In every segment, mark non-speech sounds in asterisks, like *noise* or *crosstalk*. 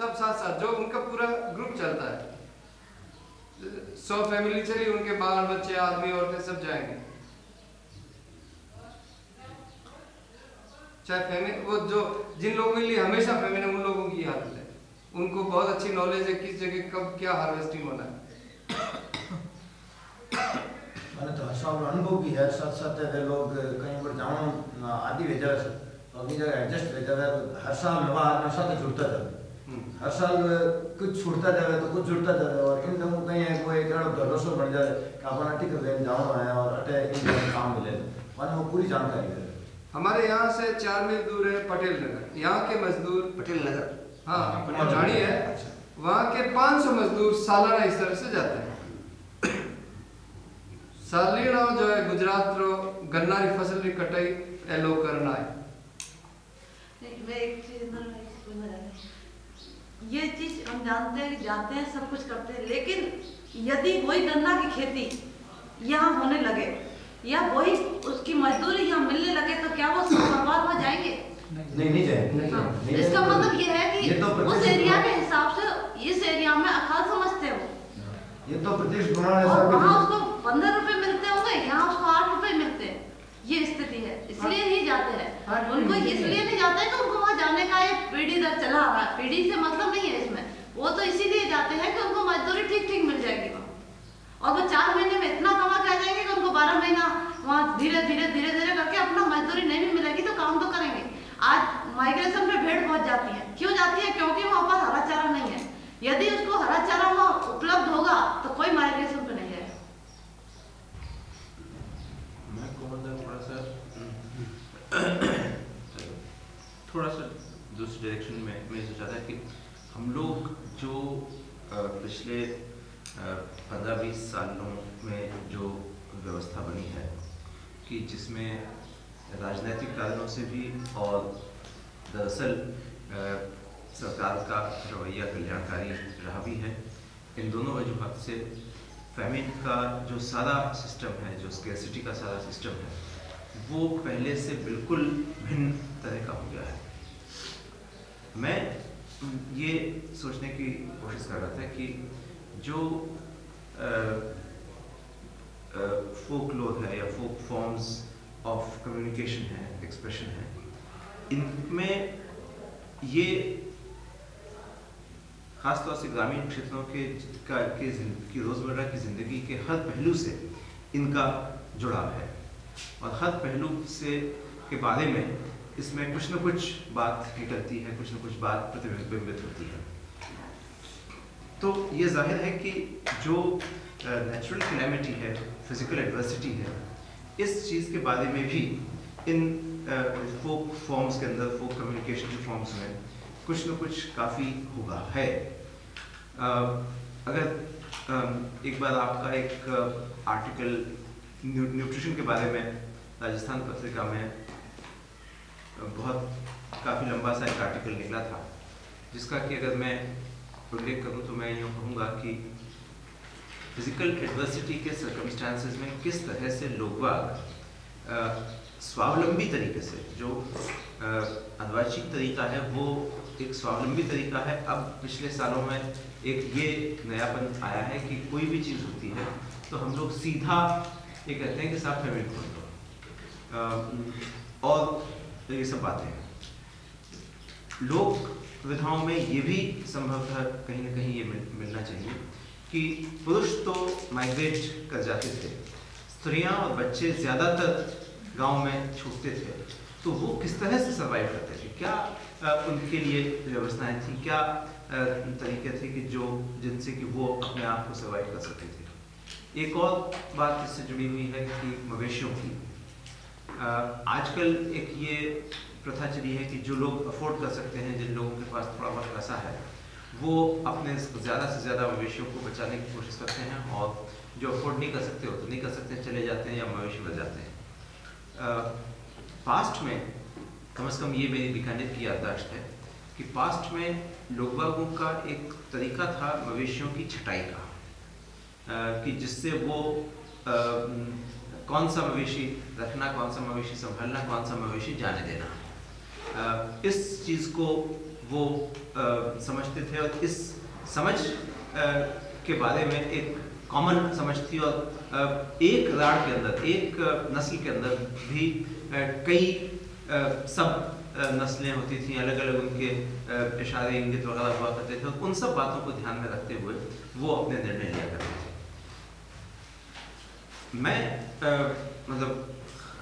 सब साथ साथ, जो उनका पूरा ग्रुप चलता है। सौ फैमिली चली उनके बाल, बच्चे, आदमी, औरतें सब जाएँगे। चाहे फैमिली वो जो, जिन लोगों के लिए हमेशा फैमिली उन लोगों की आदत है। उनको बहुत अच्छी नॉलेज है किस जगह कब क्या हार्वेस्टिंग होना है। मैंने तो साल अनुभव भी है, साथ साथ वे लोग कहीं पर जाऊँ आदि भेजा अगली जगह एडजस्ट भेजा हर साल नवा आदमी साथ जुड़ता हम्म। हर साल कुछ छूटता जाए तो कुछ जुड़ता जाए और इन लोगों कहीं है कोई एक भरोसा बन जाए कि अपन ठीक है जाना है और अटे इन काम मिले। मैंने वो पूरी जानकारी है। हमारे यहाँ से चार मील दूर है पटेल नगर। यहाँ के मजदूर पटेल नगर? हाँ पटेल जानी है अच्छा। वहाँ के 500 मजदूर सालाना इस तरह से जाते हैं। सालीना जो है गुजरात रो गन्ना की फ़सल री कटाई ए लोग करना है नहीं, मैं एक चीज़ ना मैं इसको बोलना चाहती हूँ। ये चीज़ हम जानते हैं जाते हैं सब कुछ करते हैं लेकिन यदि वही गन्ना की खेती यहाँ होने लगे या वही उसकी मजदूरी यहाँ मिलने लगे तो क्या वो सब बर्बाद हो जाएँगे? नहीं नहीं जाए हाँ, इसका मतलब ये है कि तो उस एरिया के हिसाब से इस एरिया में अकाल समझते हो ये तो प्रदेश और वहाँ उसको पंद्रह रुपए मिलते होंगे यहाँ उसको आठ रुपए मिलते हैं। ये स्थिति है इसलिए ही जाते हैं। उनको इसलिए नहीं जाते हैं कि उनको वहाँ जाने का एक पीढ़ी दर चला आ रहा है। पीढ़ी से मतलब नहीं है इसमें। वो तो इसीलिए जाते हैं कि उनको मजदूरी ठीक ठीक मिल जाएगी वहाँ। और वो चार महीने में इतना कमा के आ जाएँगे कि उनको बारह महीना वहाँ धीरे धीरे धीरे धीरे करके अपना मजदूरी नहीं भी मिलेगी तो काम तो करेंगे। आज माइग्रेशन में भीड़ बहुत जाती है। क्यों जाती है? क्योंकि वहाँ पर हरा चारा नहीं है। यदि उसको हरा चारा वहाँ उपलब्ध होगा तो कोई माइग्रेशन पे नहीं जाएगा थोड़ा सा *clears throat* दूसरे डायरेक्शन में, मैं सोचा था कि हम लोग जो पिछले पंद्रह बीस सालों में जो व्यवस्था बनी है, कि जिसमें राजनीतिक कारणों से भी और दरअसल सरकार का रवैया कल्याणकारी रहा भी है, इन दोनों वजूहत से फैमिन का जो सारा सिस्टम है, जो स्केसिटी का सारा सिस्टम है, वो पहले से बिल्कुल भिन्न तरह का हो गया है। मैं ये सोचने की कोशिश कर रहा था कि जो फोक लोर है या फोक फॉर्म्स ऑफ़ कम्युनिकेशन है एक्सप्रेशन है, इनमें ये खासतौर से ग्रामीण क्षेत्रों के का के की रोज़मर्रा की ज़िंदगी के हर पहलू से इनका जुड़ाव है। और हर पहलू से, के बारे में इसमें कुछ न कुछ बात निकलती है, कुछ न कुछ बात प्रतिबिंबित होती है। तो ये ज़ाहिर है कि जो नेचुरल क्लैमिटी है फ़िज़िकल एडवर्सिटी है, इस चीज़ के बारे में भी इन फोक फॉर्म्स के अंदर फोक कम्युनिकेशन के फॉर्म्स में कुछ न कुछ काफ़ी होगा, है। अगर एक बार आपका एक आर्टिकल न्यूट्रिशन के बारे में, राजस्थान पत्रिका में बहुत काफ़ी लंबा सा एक आर्टिकल निकला था जिसका कि अगर मैं उल्लेख करूँ तो मैं यूँ कहूँगा कि फ़िज़िकल एडवर्सिटी के सर्कमस्टांसेस में किस तरह से लोग स्वावलंबी तरीके से जो अनवाचिक तरीका है वो एक स्वावलंबी तरीका है। अब पिछले सालों में एक ये नयापन आया है कि कोई भी चीज़ होती है तो हम लोग सीधा ये कहते हैं कि साहब फेवरेट खोल दो अ, और ये सब बातें हैं। लोक विधाओं में ये भी संभवतः कहीं ना कहीं ये मिल, मिलना चाहिए कि पुरुष तो माइग्रेट कर जाते थे स्त्रियाँ और बच्चे ज़्यादातर गाँव में छूटते थे तो वो किस तरह से सर्वाइव करते थे? क्या उनके लिए व्यवस्थाएँ थी? क्या तरीके थे कि जो जिनसे कि वो अपने आप को सर्वाइव कर सकते थे? एक और बात इससे जुड़ी हुई है कि मवेशियों की। आजकल एक ये प्रथा चली है कि जो लोग अफोर्ड कर सकते हैं, जिन लोगों के पास थोड़ा बहुत पैसा है, वो अपने ज़्यादा से ज़्यादा मवेशियों को बचाने की कोशिश करते हैं और जो अफोर्ड नहीं कर सकते हो तो नहीं कर सकते चले जाते हैं या मवेशी बच जाते हैं। पास्ट में कम से कम ये मेरी बीकानेर की याददाश्त है कि पास्ट में लोगबागों का एक तरीका था मवेशियों की छटाई का कि जिससे वो कौन सा मवेशी रखना, कौन सा मवेशी संभालना, कौन सा मवेशी जाने देना। इस चीज़ को वो समझते थे और इस समझ के बारे में एक कॉमन समझ थी और एक राड़ के अंदर, एक नस्ल के अंदर भी कई सब नस्लें होती थी अलग अलग उनके इशारे, इंगित वगैरह हुआ करते थे उन सब बातों को ध्यान में रखते हुए वो अपने निर्णय लिया करते थे। मैं मतलब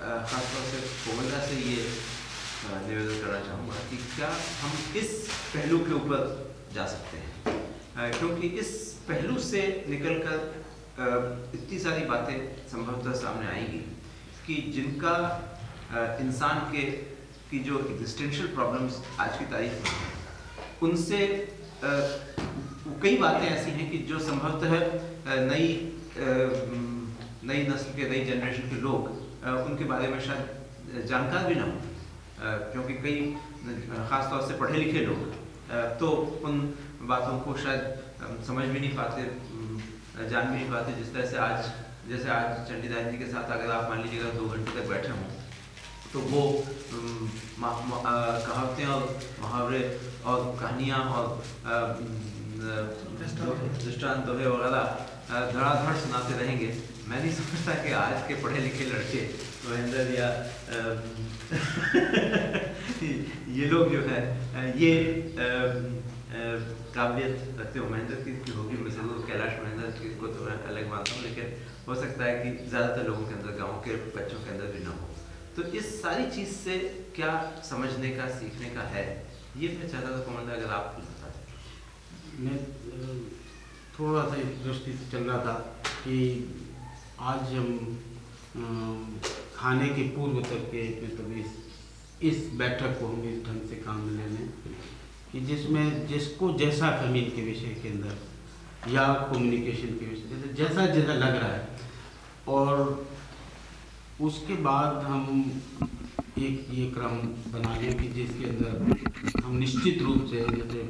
खासतौर से कोमलदा से ये निवेदन करना चाहूँगा कि क्या हम इस पहलू के ऊपर जा सकते हैं? क्योंकि इस पहलू से निकलकर आ, इतनी सारी बातें संभवतः सामने आएँगी कि जिनका इंसान के की जो एग्जिस्टेंशियल प्रॉब्लम्स आज की तारीख में उनसे कई बातें ऐसी हैं कि जो संभवतः नई नई नस्ल के नई जनरेशन के लोग उनके बारे में शायद जानकार भी ना हो। क्योंकि कई अ, खास तौर से पढ़े लिखे लोग तो उन बातों को शायद समझ भी नहीं पाते जान भी नहीं पाते। जिस तरह से आज जैसे आज चंडीदास जी के साथ अगर आप मान लीजिएगा दो घंटे तक बैठे हों तो वो कहावतें और मुहावरे और कहानियाँ और दृष्टांत। वगैरह धड़ाधड़ सुनाते रहेंगे। मैं नहीं समझता कि आज के पढ़े लिखे लड़के, महेंद्र या *laughs* ये लोग जो है ये काबिलियत रखते हो। महेंद्र की होगी, मैं ज़रूर कैलाश महेंद्र की को तो मैं अलग मानता हूँ, लेकिन हो सकता है कि ज़्यादातर लोगों के अंदर, गाँव के बच्चों के अंदर भी ना हो। तो इस सारी चीज़ से क्या समझने का, सीखने का है? ये मैं चाहता था कमंडा अगर आप कुछ बता मैं थोड़ा सा दृष्टि से चल रहा था कि आज हम खाने के पूर्व तक के मतलब इस इस बैठक को हम इस ढंग से काम में ले लें कि जिसमें जिसको जैसा फमील के विषय के अंदर या कम्युनिकेशन के विषय, जैसे जैसा जैसा लग रहा है। और उसके बाद हम एक ये क्रम बना लें कि जिसके अंदर हम निश्चित रूप से, जैसे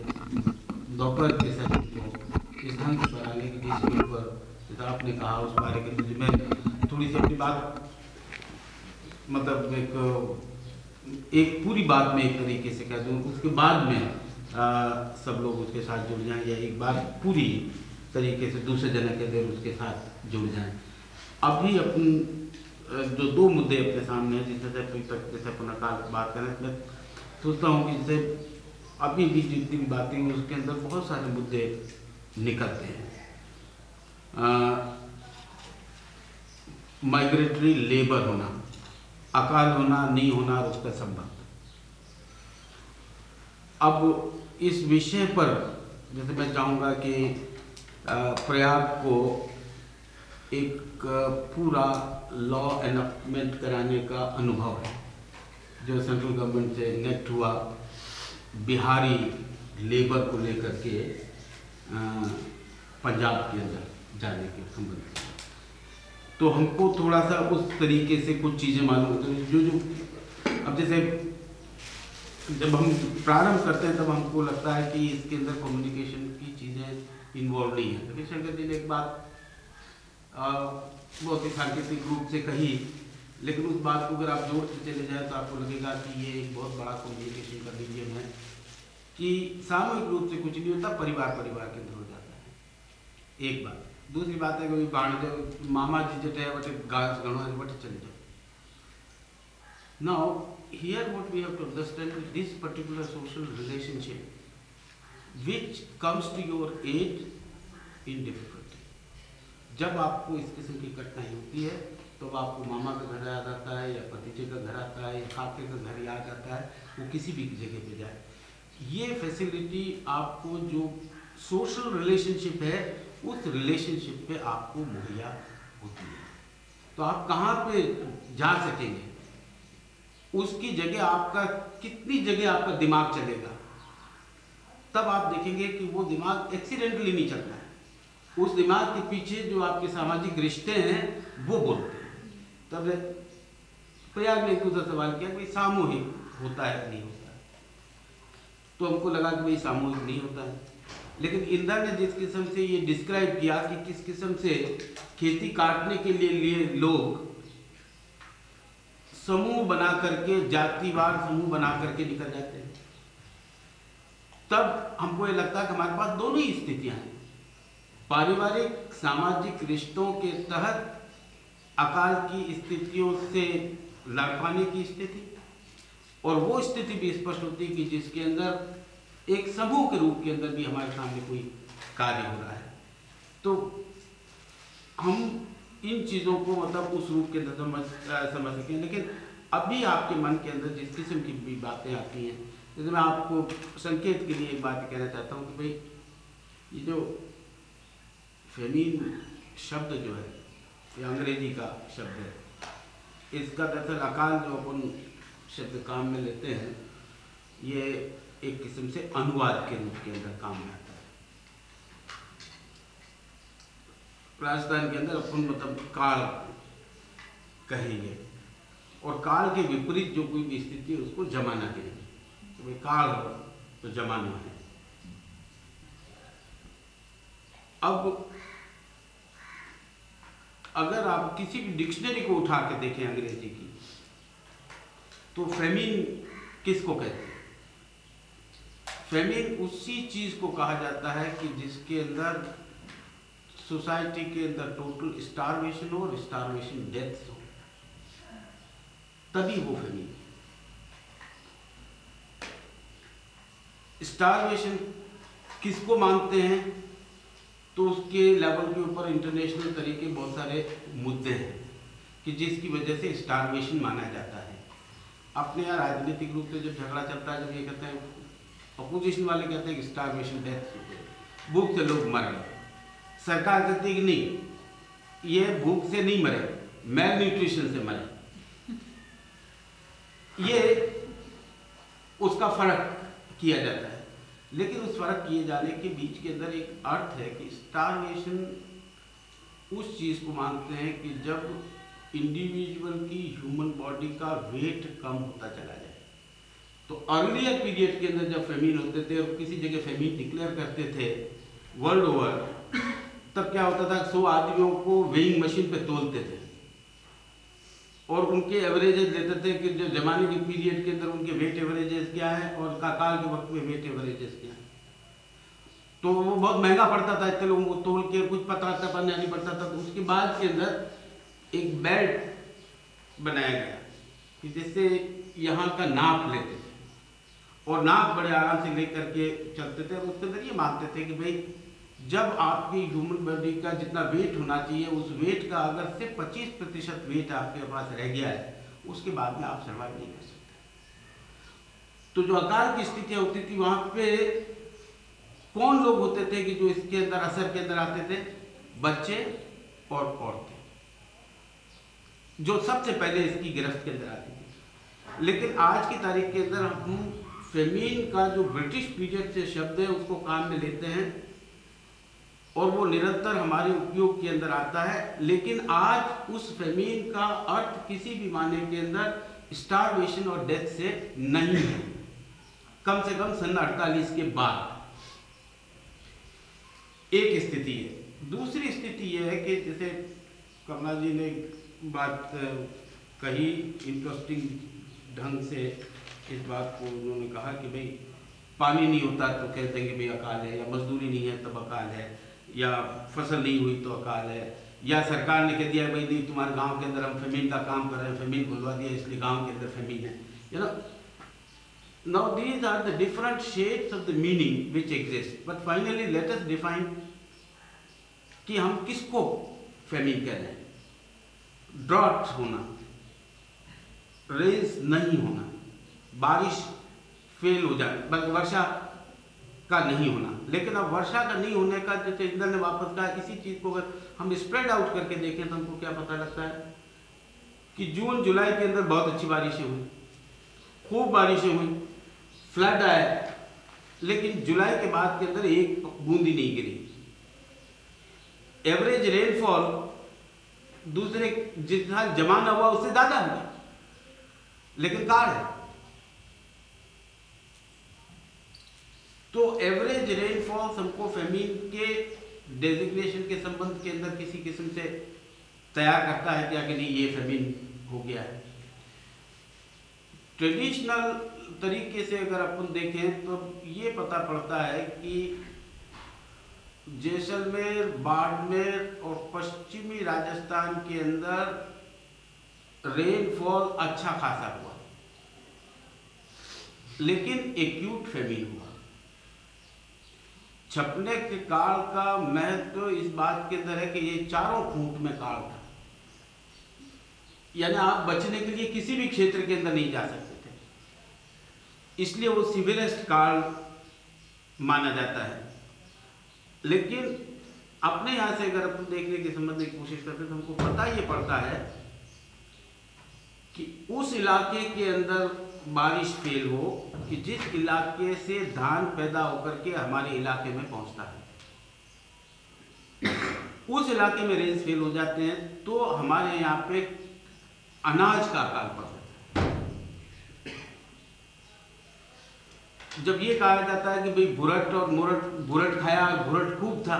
दोपहर के सत्र को इस ढंग से बना लें कि जिसके ऊपर जैसा आपने कहा उस बारे के अंदर मैं थोड़ी सी अपनी बात मतलब एक एक पूरी बात में एक तरीके से कह दूँ उसके बाद में आ, सब लोग उसके साथ जुड़ जाएँ या एक बात पूरी तरीके से दूसरे जने के अंदर उसके साथ जुड़ जाएँ। अभी अपन जो दो मुद्दे अपने सामने हैं जिससे से अभी तक जैसे पुनः काल बात करें मैं सोचता हूँ कि जैसे अभी भी जितनी भी बातें हैं उसके अंदर बहुत सारे मुद्दे निकलते हैं। माइग्रेटरी लेबर होना, अकाल होना, नहीं होना उसका संबंध। अब इस विषय पर, जैसे मैं चाहूँगा कि प्रयाग को एक पूरा लॉ एनअपमेंट कराने का अनुभव है। जो सेंट्रल गवर्नमेंट से नेक्ट हुआ, बिहारी लेबर को लेकर के पंजाब के अंदर। जाने के संबंध तो हमको थोड़ा सा उस तरीके से कुछ चीज़ें मालूम होती हैं, जो जो अब जैसे जब हम प्रारंभ करते हैं, तब हमको लगता है कि इसके अंदर कम्युनिकेशन की चीज़ें इन्वॉल्व नहीं है। लेकिन शंकर जी ने एक बात बहुत ही सांकेतिक रूप से कही, लेकिन उस बात को अगर आप ज़ोर जोड़ते चले जाए तो आपको लगेगा कि ये एक बहुत बड़ा कम्युनिकेशन का मीडियम है, कि सामूहिक रूप से कुछ नहीं होता परिवार परिवार के अंदर हो जाता है। एक बात। दूसरी बात है कि भाण मामा जी जटे वटे गाज गणो है वटे चले जाओ now, here what we have to understand is this particular social relationship comes to your aid in difficulty. जब आपको इस किस्म की कठिनाई होती है तो आपको मामा का घर याद आता है, या भतीजे का घर आता है, या खाके का घर याद आता है, वो किसी भी जगह पे जाए। ये फैसिलिटी आपको जो सोशल रिलेशनशिप है उस रिलेशनशिप पे आपको मुहैया होती है। तो आप कहाँ पे जा सकेंगे? उसकी जगह आपका, कितनी जगह आपका दिमाग चलेगा? तब आप देखेंगे कि वो दिमाग एक्सीडेंटली नहीं चलता है। उस दिमाग के पीछे जो आपके सामाजिक रिश्ते हैं, वो बोलते हैं। तब प्रयाग ने एक दूसरा सवाल किया कि सामूहिक होता है नहीं होता है? तो हमको लगा कि भाई सामूहिक नहीं होता है। लेकिन इंदर ने जिस किस्म से ये डिस्क्राइब किया कि किस किस्म से खेती काटने के लिए लिए लोग समूह बना करके, जातिवार समूह बना करके निकल जाते हैं। तब हमको ये लगता है कि हमारे पास दोनों ही स्थितियाँ हैं। पारिवारिक, सामाजिक रिश्तों के तहत अकाल की स्थितियों से लड़ पाने की स्थिति, और वो स्थिति भी स्पष्ट होती है कि जिसके अंदर एक समूह के रूप के अंदर भी हमारे सामने कोई कार्य हो रहा है। तो हम इन चीज़ों को मतलब उस रूप के अंदर समझ समझ सकें, लेकिन अभी आपके मन के अंदर जिस किस्म की भी बातें आती हैं, जैसे मैं आपको संकेत के लिए एक बात कहना चाहता हूँ कि भाई, ये जो फेमीन शब्द जो है, ये अंग्रेज़ी का शब्द है, इसका दरअसल अकाल जो अपन शब्द काम में लेते हैं, ये एक किस्म से अनुवाद के रूप के अंदर काम में आता है। राजस्थान के अंदर अपन मतलब काल कहेंगे। और काल के विपरीत जो कोई भी स्थिति है, उसको जमाना कहेंगे। तो काल हो तो जमाना है। अब अगर आप किसी भी डिक्शनरी को उठा के देखें अंग्रेज़ी की तो फेमिन किसको कहते हैं? फेमिन उसी चीज़ को कहा जाता है कि जिसके अंदर सोसाइटी के अंदर टोटल स्टारवेशन हो और स्टारवेशन डेथ हो। तभी वो फेमिन स्टारवेशन किसको मानते हैं? तो उसके लेवल के ऊपर इंटरनेशनल तरीके बहुत सारे मुद्दे हैं कि जिसकी वजह से स्टारवेशन माना जाता है। अपने यहाँ राजनीतिक रूप से जब झगड़ा चलता है, जब ये कहते हैं अपोजिशन वाले कहते हैं कि स्टारवेशन डेथ भूख से लोग मर सरकार कहती है कि नहीं, ये भूख से नहीं मरे मेल न्यूट्रिशन से मरे। ये उसका फ़र्क किया जाता है। लेकिन उस फ़र्क किए जाने के बीच के अंदर एक अर्थ है कि स्टारवेशन उस चीज़ को मानते हैं कि जब इंडिविजुअल की ह्यूमन बॉडी का वेट कम होता चला जाए। तो अर्लियर पीरियड के अंदर जब फेमिन होते थे और किसी जगह फेमिन डिक्लेयर करते थे वर्ल्ड ओवर तब क्या होता था? सौ आदमियों को वेइंग मशीन पे तोलते थे। और उनके एवरेजेस लेते थे कि जो जमाने के पीरियड के अंदर उनके वेट एवरेजेस क्या है और काकाल के वक्त में वेट एवरेजेस क्या है। तो वो बहुत महँगा पड़ता था, इतने लोगों को तोल के कुछ पता था नहीं पड़ता था। तो उसके बाद के अंदर एक बेल्ट बनाया गया कि जिससे यहाँ का नाप लेते थे। और नाप बड़े आराम से लेकर के चलते थे, उसके अंदर ये मानते थे कि भाई, जब आपकी ह्यूमन बॉडी का जितना वेट होना चाहिए, उस वेट का अगर सिर्फ़ पच्चीस प्रतिशत वेट आपके पास रह गया है, उसके बाद में आप सर्वाइव नहीं कर सकते। तो जो अकाल की स्थितियाँ होती थी, वहाँ पे कौन लोग होते थे कि जो इसके अंदर, असर के अंदर आते थे? बच्चे और औरतें। जो सबसे पहले इसकी गिरफ्त के अंदर आती थी। लेकिन आज की तारीख के अंदर हम फेमीन का जो ब्रिटिश पीरियड से शब्द है, उसको काम में लेते हैं और वो निरंतर हमारे उपयोग के अंदर आता है। लेकिन आज उस फेमीन का अर्थ किसी भी माने के अंदर स्टारवेशन और डेथ से नहीं है। कम से कम सन अड़तालीस के बाद। एक स्थिति है। दूसरी स्थिति यह है कि जैसे कमला जी ने बात कही इंटरेस्टिंग ढंग से। इस बात को उन्होंने कहा कि भाई, पानी नहीं होता तो कहते हैं कि भाई अकाल है, या मजदूरी नहीं है तब अकाल है, या फ़सल नहीं हुई तो अकाल है, या सरकार ने कह दिया भाई नहीं, तुम्हारे गाँव के अंदर हम फेमिन का काम कर रहे हैं, फेमिन खुलवा दिया, इसलिए गाँव के अंदर फेमिन है। You know now these are the different shades of the meaning which exist. But finally, let us define कि हम किसको फेमिन कह रहे हैं। ड्रॉट होना रेज नहीं होना। बारिश फेल हो जाए, बल्कि वर्षा का नहीं होना। लेकिन अब वर्षा का नहीं होने का जैसे इंद्र ने वापस कहा, इसी चीज़ को अगर हम स्प्रेड आउट करके देखें तो हमको क्या पता लगता है कि जून, जुलाई के अंदर बहुत अच्छी बारिशें हुई। खूब बारिशें हुई फ्लड आया, लेकिन जुलाई के बाद के अंदर एक बूंदी नहीं गिरी। एवरेज रेनफॉल दूसरे जितना जमाना हुआ, उससे ज़्यादा हुआ लेकिन कार है। तो एवरेज रेनफॉल हमको फेमीन के डेजिग्नेशन के संबंध के अंदर किसी किस्म से तैयार करता है क्या कि नहीं, ये फेमीन हो गया है। ट्रेडिशनल तरीके से अगर अपन देखें तो ये पता पड़ता है कि जैसलमेर, बाड़मेर और पश्चिमी राजस्थान के अंदर रेनफॉल अच्छा खासा हुआ। लेकिन एक्यूट फेमिन हुआ। छपने के काल का महत्व तो इस बात के अंदर है कि ये चारों फूट में काल था। यानी आप बचने के लिए किसी भी क्षेत्र के अंदर नहीं जा सकते थे। इसलिए वो सिविलेस्ट काल माना जाता है। लेकिन अपने यहाँ से अगर अपन देखने की समझने की कोशिश करते तो हमको पता ये पड़ता है कि उस इलाके के अंदर बारिश फेल हो कि जिस इलाके से धान पैदा होकर के हमारे इलाके में पहुँचता है, उस इलाके में रेंज फेल हो जाते हैं तो हमारे यहाँ पे अनाज का अकाल पड़ जाता है। जब ये कहा जाता है कि भाई बुरट और मुरट, बुरट खाया, बुरट खूब था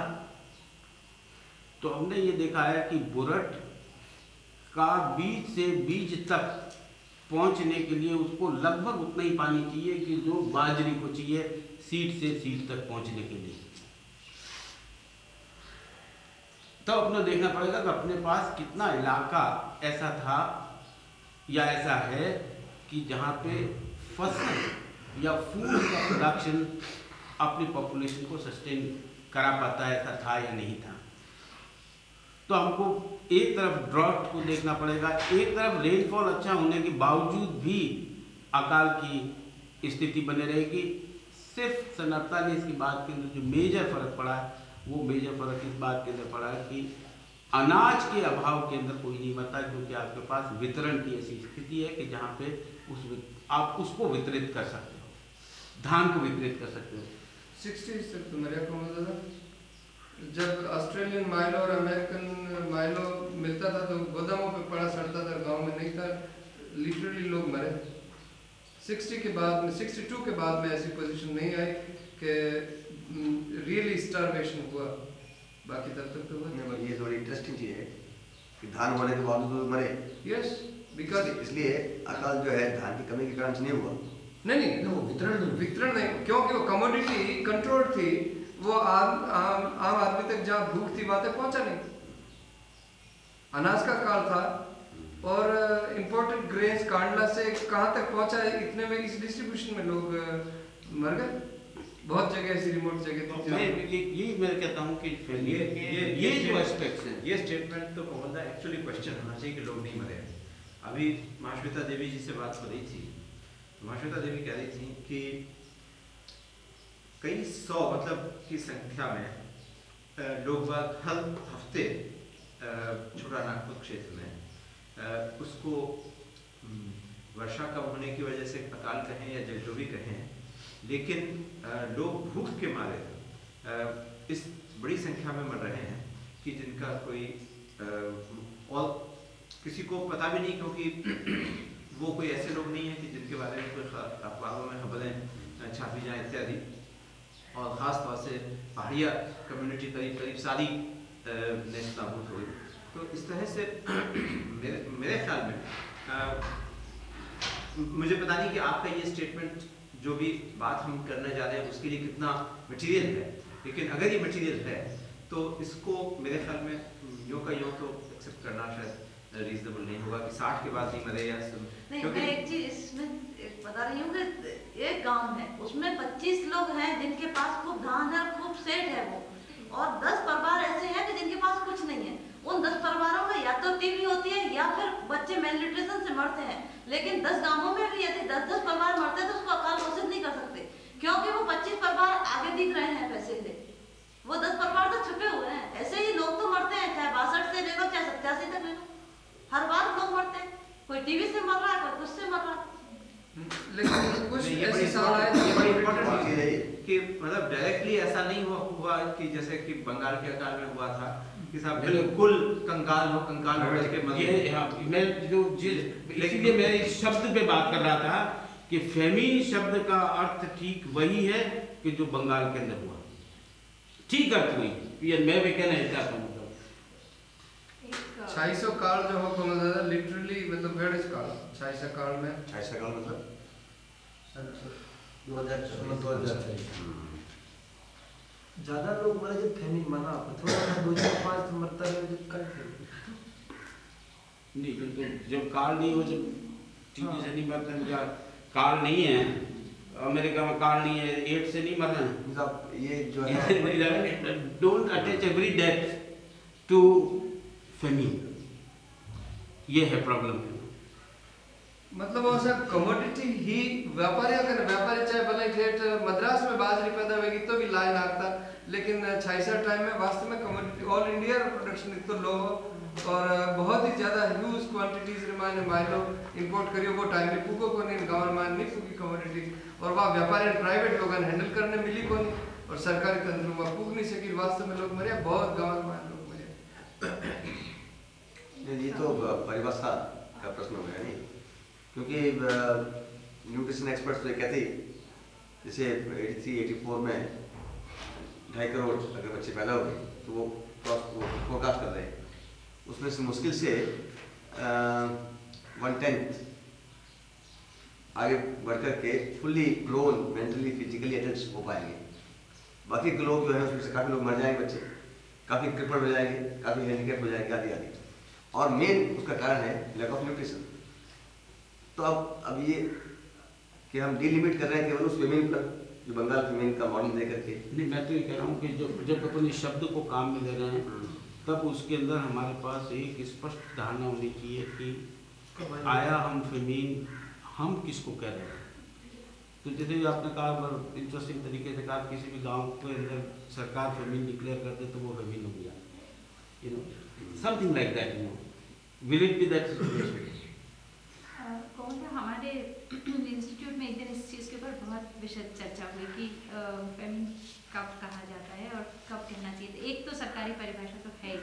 तो हमने ये देखा है कि बुरट का बीज से बीज तक पहुँचने के लिए उसको लगभग उतना ही पानी चाहिए कि जो बाजरी को चाहिए सीट से सीट तक पहुँचने के लिए। तब तो अपना देखना पड़ेगा कि अपने पास कितना इलाका ऐसा था या ऐसा है कि जहाँ पे फ़सल या फ़ूड का प्रोडक्शन अपनी पॉपुलेशन को सस्टेन करा पाता ऐसा था या नहीं था। तो हमको एक तरफ़ ड्रॉट को देखना पड़ेगा, एक तरफ़ रेनफॉल अच्छा होने के बावजूद भी अकाल की स्थिति बने रहेगी। सिर्फ़ सन ने इसकी बात के अंदर जो मेजर फ़र्क पड़ा है, वो मेजर फ़र्क इस बात के अंदर पड़ा है कि अनाज के अभाव के अंदर कोई नहीं बता क्योंकि आपके पास वितरण की ऐसी स्थिति है कि जहाँ पे उस आप उसको वितरित कर सकते हो, धान को वितरित कर सकते हो। सिक्सटी जब ऑस्ट्रेलियन माइलो और अमेरिकन माइलो मिलता था तो गोदामों पे पड़ा सड़ता था गाँव में नहीं था। लिटरली लोग मरे। 60 के बाद में 62 के बाद में ऐसी पोजीशन नहीं आई कि रियली स्टारवेशन हुआ। बाकी तब तक तो हुआ। नहीं, ये थोड़ी इंटरेस्टिंग चीज़ है कि धान होने के बावजूद तो मरे। यस बिकॉज़ इसलिए अकाल जो है धान की कमी के कारण नहीं हुआ। नहीं नहीं नहीं, वो वितरण वितरण नहीं क्योंकि वो कमोडिटी कंट्रोल थी। वो आम आम आम आदमी तक जहाँ भूख थी वहाँ तक पहुँचा नहीं। अनाज का काल था और इम्पोर्टेड ग्रेन्स कांडला से कहाँ तक पहुँचा है इतने में इस डिस्ट्रीब्यूशन में लोग मर गए। बहुत जगह ऐसी रिमोट जगह मैं ये यही मैं कहता हूँ कि ये ये ये जो एस्पेक्ट्स हैं। ये स्टेटमेंट तो मोहम्मद एक्चुअली क्वेश्चन होना चाहिए कि लोग नहीं मरे। अभी माश्विता देवी जी से बात हो रही थी। माश्विता देवी कह रही थी कि कई सौ मतलब की संख्या में लोग हर हफ़्ते छोटा नागपुर क्षेत्र में उसको वर्षा कम होने की वजह से अकाल कहें या जो भी कहें, लेकिन लोग भूख के मारे इस बड़ी संख्या में मर रहे हैं कि जिनका कोई और किसी को पता भी नहीं क्योंकि वो कोई ऐसे लोग नहीं है कि जिनके बारे में कोई अखबारों में खबरें छापी जाएँ इत्यादि। और ख़ास तौर से पहाड़िया कम्युनिटी करीब करीब सारी नेस्त हुई तो इस तरह से *clears throat* मेरे मेरे ख्याल में अ, मुझे पता नहीं कि आपका ये स्टेटमेंट जो भी बात हम करने जा रहे हैं उसके लिए कितना मटेरियल है। लेकिन अगर ये मटेरियल है तो इसको मेरे ख्याल में यूँ का यूँ तो एक्सेप्ट करना शायद रीजनेबल नहीं होगा कि साठ के बाद नहीं मरे या नहीं क्योंकि मैं एक चीज़ इसमें बता रही हूँ कि एक गाँव है, उसमें 25 लोग हैं, जिनके पास खूब धान है, खूब सेठ है वो। और 10 परिवार ऐसे हैं कि जिनके पास कुछ नहीं है। उन 10 परिवारों में या तो टीवी होती है, या फिर बच्चे मेल न्यूट्रिशन से मरते हैं। लेकिन 10 गाँवों में भी यदि 10-10 परिवार मरते हैं तो उसको अकाल घोषित नहीं कर सकते, क्योंकि वो 25 परिवार आगे दिख रहे हैं पैसे से। वो 10 परिवार तो छुपे हुए हैं। ऐसे ही लोग तो मरते हैं, चाहे बासठ से ले लो, चाहे सत्यासी तक ले लो। हर बार लोग मरते हैं। कोई टीवी से मर रहा है, कोई कुछ से मर रहा है। लेकिन कुछ ये ऐसे बड़ी आए ये बड़ी बात इम्पोर्टेंट चीज़। है है कि मतलब डायरेक्टली ऐसा नहीं हुआ हुआ कि जैसे कि बंगाल के अकाल में हुआ था कि साहब बिल्कुल। कंकाल हो कंकाल हो। हाँ, मैं जो इसीलिए मैं इस शब्द पे बात कर रहा था कि फेमीन शब्द का अर्थ ठीक वही है कि जो बंगाल के अंदर हुआ। ठीक अर्थ वही मैं भी कहना चाहता हूँ। छाई काल जो हो को मतलब लिटरली मतलब वेड़स काल छाई काल में। ऐसा काल मतलब? दो हज़ार दो ज़्यादा लोग मरे जब फैमिली मना थोड़ा सा दो चार पाँच मरता है जब कल नहीं तो जब कार्ड नहीं हो जब टीबी से नहीं मरते हैं कार्ड नहीं है अमेरिका में कार्ड नहीं है एड्स से नहीं मर रहे हैं। ये जो है don't attach every death to famine ये है प्रॉब्लम मतलब वो सब कमोडिटी ही व्यापारी, अगर व्यापारी चाहे भले ठेठ मद्रास में बाजरी पैदा होगी तो भी लाइन आता लेकिन छाईसा टाइम में वास्तव में कमोडिटी ऑल इंडिया प्रोडक्शन इतना लो हो, और बहुत ही ज़्यादा ह्यूज क्वांटिटीज माने माइलो इंपोर्ट करियो, वो टाइम में को नहीं गवर्नमेंट नहीं पुगी कमोडिटी और वहाँ व्यापारी प्राइवेट लोग हैंडल करने मिली को नहीं, और सरकारी तंत्र में पुग नहीं सकी, वास्तव में लोग मरे, बहुत गाँव में लोग मरे। ये तो परिभाषा का प्रश्न हो गया, नहीं। क्योंकि न्यूट्रिशन एक्सपर्ट्स तो कहते ही, जैसे 83 84 में ढाई करोड़ अगर बच्चे पैदा हो गए तो वो फोरकास्ट कर रहे हैं। उसमें से मुश्किल से वन टेंथ आगे बढ़ कर के fully grown mentally physically adult हो पाएँगे। बाकी लोग जो है, उसमें से काफ़ी लोग मर जाएँगे बच्चे। काफ़ी क्रिपल हो जाएँगे, काफ़ी हैंडीकेप हो जाएँगे, आदि आदि। और मेन उसका कारण है लैक ऑफ़ न्यूट्रिशन तो अब अब ये कि हम डिलिमिट कर रहे हैं केवल उस फेमिन पर, जो बंगाल फेमिन का मॉडल दे करके नहीं, मैं तो ये कह रहा हूँ कि जब जब अपन इस शब्द को काम में ले रहे हैं, तब उसके अंदर हमारे पास एक स्पष्ट धारणा होनी चाहिए कि आया हम फेमीन हम किसको कह रहे हैं? तो जैसे भी आपने कहा इंटरेस्टिंग तरीके से कहा, किसी भी गाँव के अंदर सरकार फेमीन डिक्लेयर कर दे तो वो फेमीन हो गया। You know something like that you know will it be that situation कौन था? हमारे इंस्टीट्यूट में एक दिन इस चीज़ के ऊपर बहुत विशद चर्चा हुई कि फेमिन कब कहा जाता है और कब कहना चाहिए एक तो सरकारी परिभाषा तो है ही,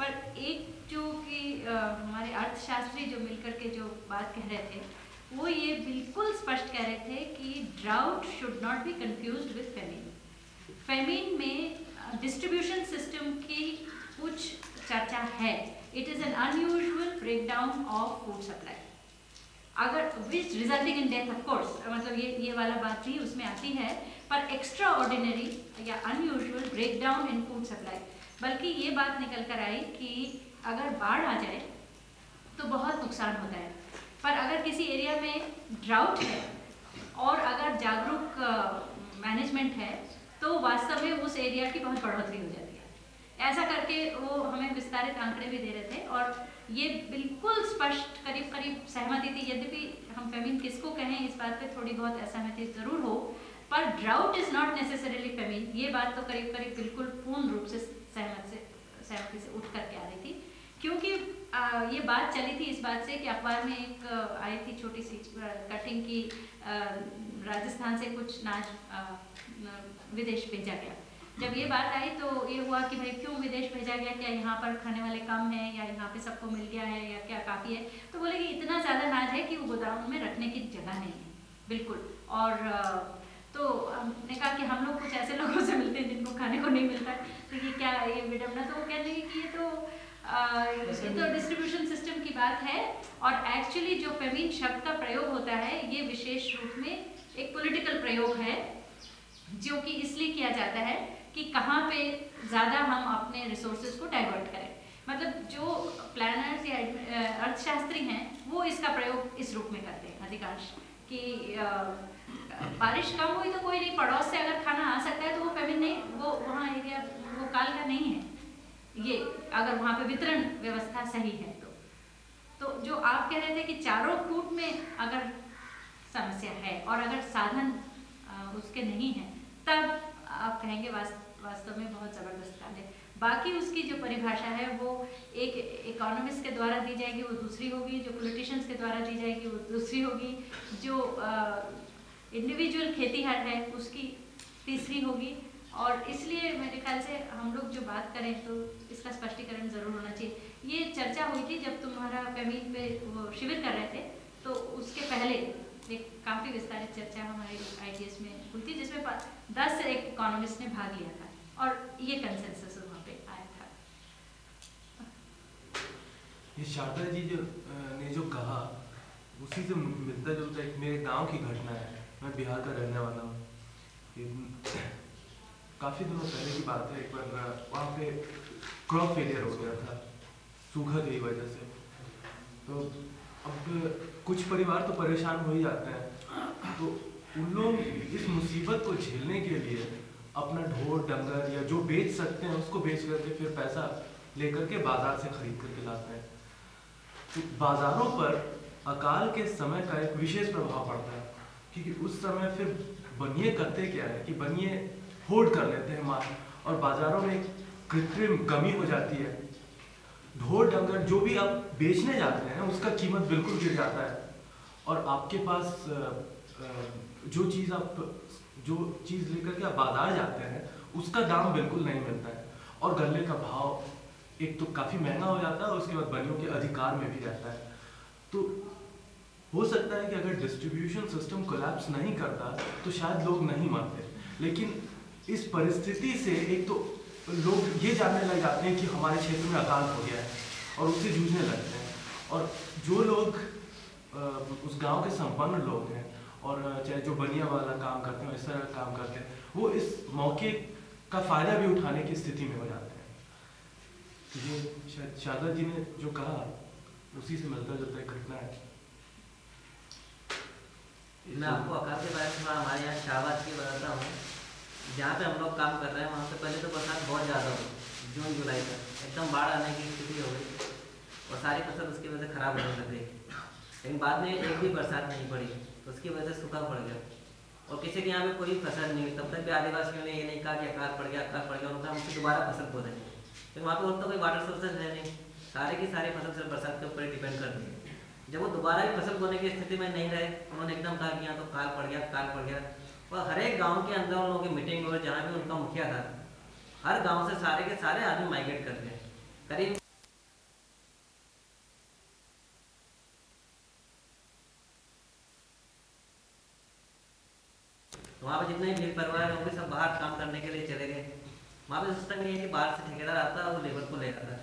पर एक जो कि हमारे अर्थशास्त्री जो मिलकर के जो बात कह रहे थे, वो ये बिल्कुल स्पष्ट कह रहे थे कि drought should not be confuse with famine famine में डिस्ट्रीब्यूशन सिस्टम की कुछ चर्चा है। It is an unusual breakdown of food supply अगर which resulting in death of course मतलब ये ये वाला बात भी उसमें आती है, पर एक्स्ट्रा ऑर्डिनरी या unusual breakdown in food supply बल्कि ये बात निकल कर आई कि अगर बाढ़ आ जाए तो बहुत नुकसान होता है। पर अगर किसी एरिया में ड्राउट है, और अगर जागरूक मैनेजमेंट है तो वास्तव में उस एरिया की बहुत बढ़ोतरी हो जाती है। ऐसा करके वो हमें विस्तारित आंकड़े भी दे रहे थे और ये बिल्कुल स्पष्ट करीब करीब सहमति थी। यद्यपि हम फेमिन किसको कहें इस बात पे थोड़ी बहुत असहमति ज़रूर हो पर drought is not necessarily famine. ये बात तो करीब करीब बिल्कुल पूर्ण रूप से सहमत से सहमति से उठ करके आ रही थी। क्योंकि आ, ये बात चली थी इस बात से कि अखबार में एक आई थी छोटी सी कटिंग की राजस्थान से कुछ नाच विदेश भेजा गया। जब ये बात आई तो ये हुआ कि भाई क्यों विदेश भेजा गया? क्या यहाँ पर खाने वाले कम हैं या यहाँ पे सबको मिल गया है या क्या काफ़ी है? तो बोले कि इतना ज़्यादा अनाज है कि वो गोदाम में रखने की जगह नहीं है। बिल्कुल। और तो हमने कहा कि हम लोग कुछ ऐसे लोगों से मिलते हैं जिनको खाने को नहीं मिलता तो ये क्या ये विडम्बना तो वो कहते हैं कि ये तो आ, ये तो डिस्ट्रीब्यूशन सिस्टम की बात है। और एक्चुअली जो फेमिन शब्द का प्रयोग होता है ये विशेष रूप में एक पॉलिटिकल प्रयोग है जो कि इसलिए किया जाता है कि कहाँ पे ज़्यादा हम अपने रिसोर्सेज को डाइवर्ट करें। मतलब जो प्लानर्स या अर्थशास्त्री हैं, वो इसका प्रयोग इस रूप में करते हैं अधिकांश। कि बारिश कम हुई तो कोई नहीं, पड़ोस से अगर खाना आ सकता है तो वो फेमिन नहीं, वो वहाँ एरिया, वो काल का नहीं है। ये, अगर वहाँ पे वितरण व्यवस्था सही है तो। तो जो आप कह रहे थे कि चारों कूट में अगर समस्या है और अगर साधन उसके नहीं है, तब आप कहेंगे वास्तव में बहुत ज़बरदस्त काल है बाकी उसकी जो परिभाषा है, वो एक इकोनॉमिस्ट के द्वारा दी जाएगी, वो दूसरी होगी, जो पॉलिटिशियंस के द्वारा दी जाएगी, वो दूसरी होगी। जो इंडिविजुअल खेती खेतीहर है, उसकी तीसरी होगी। और इसलिए मेरे ख्याल से हम लोग जो बात करें तो इसका स्पष्टीकरण ज़रूर होना चाहिए। ये चर्चा हुई थी जब तुम्हारा फेमीन पे वो शिविर कर रहे थे। एक काफ़ी विस्तारित चर्चा हमारे आई में हुई थी, जिसमें दस एक इकोनॉमिस्ट ने भाग लिया था और ये कंसेंसस वहाँ पे आया था। ये शारदा जी जो ने जो कहा, उसी से मिलता जुलता एक मेरे गाँव की घटना है। मैं बिहार का रहने वाला हूँ। काफ़ी दिनों पहले की बात है, एक बार वहाँ पे क्रॉप फेलियर हो गया था। सूखा की वजह से। तो अब कुछ परिवार तो परेशान हो ही जाते हैं। तो उन लोग इस मुसीबत को झेलने के लिए अपना ढोर, डंगर या जो बेच सकते हैं, उसको बेच करके फिर पैसा लेकर के बाज़ार से खरीद करके लाते हैं। तो बाजारों पर अकाल के समय का एक विशेष प्रभाव पड़ता है, क्योंकि उस समय फिर बनिए करते क्या है कि बनिए होल्ड कर लेते हैं माल, और बाजारों में कृत्रिम कमी हो जाती है। ढोर, डंगर जो भी आप बेचने जाते हैं, उसका कीमत बिल्कुल गिर जाता है। और आपके पास जो चीज़ आप, जो चीज़ लेकर के आप बाज़ार जाते हैं, उसका दाम बिल्कुल नहीं मिलता है। और गले का भाव एक तो काफ़ी महँगा हो जाता है और उसके बाद बनियों के अधिकार में भी रहता है। तो हो सकता है कि अगर डिस्ट्रीब्यूशन सिस्टम कोलैप्स नहीं करता तो शायद लोग नहीं मरते लेकिन इस परिस्थिति से एक तो लोग ये जानने लग जाते हैं कि हमारे क्षेत्र में अकाल हो गया है और उससे जूझने लगते हैं। और जो लोग उस गाँव के संपन्न लोग हैं और चाहे जो बनिया वाला काम करते हैं, इस तरह काम करते हैं, वो इस मौके का फ़ायदा भी उठाने की स्थिति में हो जाते हैं। ये शायद जी ने जो कहा, उसी से मिलता जुलता एक घटना है। मैं आपको अकाल के बारे में थोड़ा हमारे यहाँ शाहबाद की बताता हूँ। जहाँ पे हम लोग काम कर रहे हैं, वहाँ पे पहले तो बरसात बहुत ज़्यादा हुई, जून जुलाई तक। एकदम बाढ़ आने की स्थिति हो गई और सारी फ़सल उसकी वजह से खराब होने लग गई। लेकिन बाद में एक भी बरसात नहीं पड़ी तो उसकी वजह से सूखा पड़ गया। और किसी के यहाँ पे कोई फ़सल नहीं हुई, तब तक भी आदिवासियों ने ये नहीं कहा कि अकाल पड़ गया, अकाल पड़ गया उनका हमसे दोबारा फ़सल दें। लेकिन वहाँ पर और तो कोई वाटर सोर्सेज है नहीं। सारे की सारी फ़सल सिर्फ़ बरसात के ऊपर डिपेंड करती है। जब वो दोबारा भी फ़सल बोने की स्थिति में नहीं रहे, उन्होंने एकदम कहा कि यहाँ तो काल पड़ गया काल पड़ गया। और हर एक गाँव के अंदर उन लोगों की मीटिंग और जहाँ भी उनका मुखिया था, हर गाँव से सारे के सारे आदमी माइग्रेट कर गए करीब वहाँ पर जितने भी भीड़ परिवार हैं वो भी सब बाहर काम करने के लिए चले गए। वहाँ पर सिस्टम ये है कि बाहर से ठेकेदार आता है, वो लेबर को ले आता है।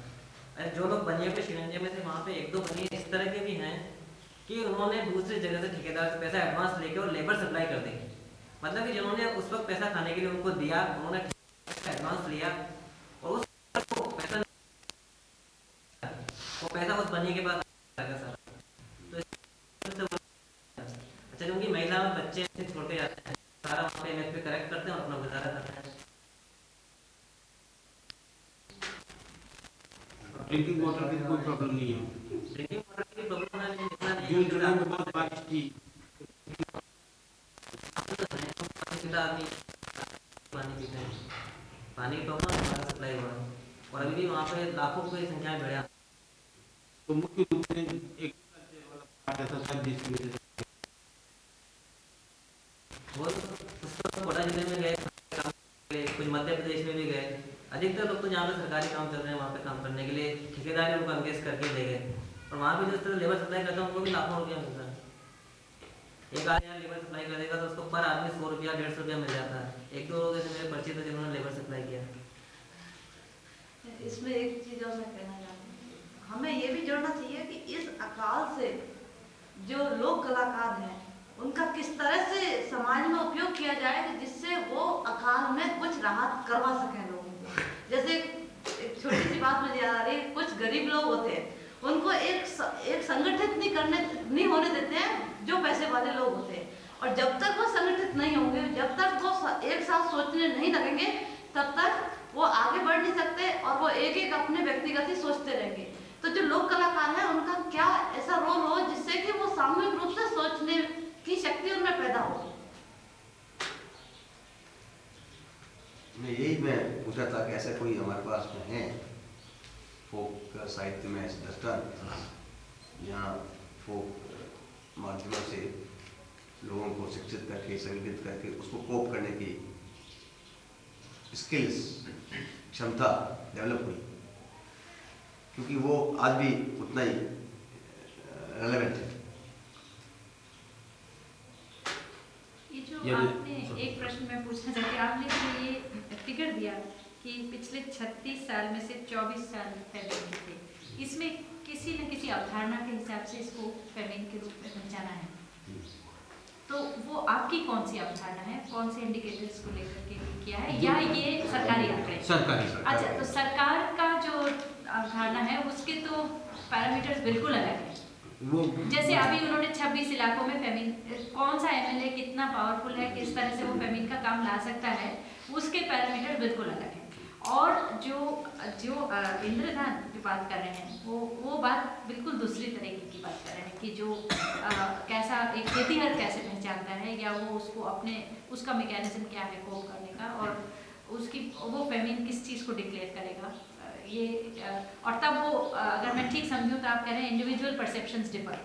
अरे, जो लोग बनिए पे शिरंजे में थे वहाँ पे एक दो बनिए, इस तरह के भी हैं कि उन्होंने दूसरी जगह से ठेकेदार से पैसा एडवांस लेके और लेबर सप्लाई कर दी मतलब कि जिन्होंने उस वक्त पैसा खाने के लिए उनको दिया, उन्होंने एडवांस लिया और उस पैसा वो पैसा उस बनिए के सारा। तो अच्छा क्योंकि महिला और बच्चे ऐसे छोड़ के जाते हैं। सारा वहाँ पे एमएफ पे करेक्ट करते हैं और अपना गुजारा करते हैं। ड्रिंकिंग वाटर की कोई प्रॉब्लम नहीं है। ड्रिंकिंग वाटर की प्रॉब्लम है लेकिन इतना नहीं जून है जुलाई में बहुत बारिश थी आदमी पानी पीते हैं। पानी की प्रॉब्लम हमारा सप्लाई हुआ और अभी भी वहाँ पे लाखों की संख्या में भेड़िया तो मुख्य रूप से एक ऐसा था जिसकी वजह से वो तो कोटा ज़िले में गए काम के लिए, कुछ मध्य प्रदेश में भी गए अधिकतर लोग तो जहाँ पे सरकारी काम चल रहे हैं वहाँ पे काम करने के लिए उनको अंगेज करके ले गए और वहाँ पे जिस तरह लेबर सप्लाई करता है, उनको भी लाखों रुपया मिलता है। एक आदमी यहाँ लेबर सप्लाई करेगा तो उसको पर आदमी सौ रुपया, डेढ़ सौ रुपया मिल जाता है। एक दो लोग ऐसे मेरे परिचित थे जिन्होंने लेबर सप्लाई किया। इसमें एक चीज़ और मैं कहना चाहती हूँ। हमें ये भी जोड़ना चाहिए कि इस अकाल से जो लोक कलाकार हैं, उनका किस तरह से समाज में उपयोग किया जाए कि जिससे वो अकाल में कुछ राहत करवा सकें लोगों को। जैसे एक छोटी सी बात मुझे याद आ रही है, कुछ गरीब लोग होते हैं, उनको एक एक संगठित नहीं करने, नहीं होने देते हैं जो पैसे वाले लोग होते हैं। और जब तक वो संगठित नहीं होंगे, जब तक वो एक साथ सोचने नहीं लगेंगे, तब तक वो आगे बढ़ नहीं सकते और वो एक एक अपने व्यक्तिगत ही सोचते रहेंगे। तो जो लोक कलाकार है, उनका क्या ऐसा रोल हो जिससे कि वो सामूहिक रूप से सोचने की शक्ति उनमें पैदा हो? मैं यही मैं पूछा था कि ऐसा कोई हमारे पास में है? फोक साहित्य में ऐसे दृष्टांत जहाँ फोक माध्यमों से लोगों को शिक्षित करके, संगठित करके, उसको कोप करने की स्किल्स क्षमता डेवलप हुई। क्योंकि वो आज भी उतना ही रेलेवेंट है। ये जो ये- आपने एक प्रश्न मैं पूछना चाहती आपने जो ये फिगर दिया कि पिछले 36 साल में से 24 साल फेमिन थे इसमें किसी न किसी अवधारणा के हिसाब से इसको फेमिन के रूप में पहचाना है। तो वो आपकी कौन सी अवधारणा है? कौन से इंडिकेटर्स को लेकर के किया है? या ये सरकारी आंकड़े? सरकारी अच्छा तो सरकार का जो अवधारणा है उसके तो पैरामीटर्स बिल्कुल अलग है। वो जैसे अभी उन्होंने 26 इलाकों में फेमिन कौन सा एमएलए कितना पावरफुल है किस तरह से वो फेमिन का काम ला सकता है उसके पैरामीटर बिल्कुल अलग है। और जो जो इंद्रधन की बात कर रहे हैं वो वो बात बिल्कुल दूसरी तरीके की बात कर रहे हैं कि जो अ, कैसा एक खेती खेतीहर कैसे पहचानता है या वो उसको अपने उसका मैकेनिज्म क्या है कोप करने का और उसकी वो फेमिन किस चीज़ को डिक्लेयर करेगा। ये और तब वो अगर मैं ठीक समझूं तो आप कह रहे हैं individual perceptions differ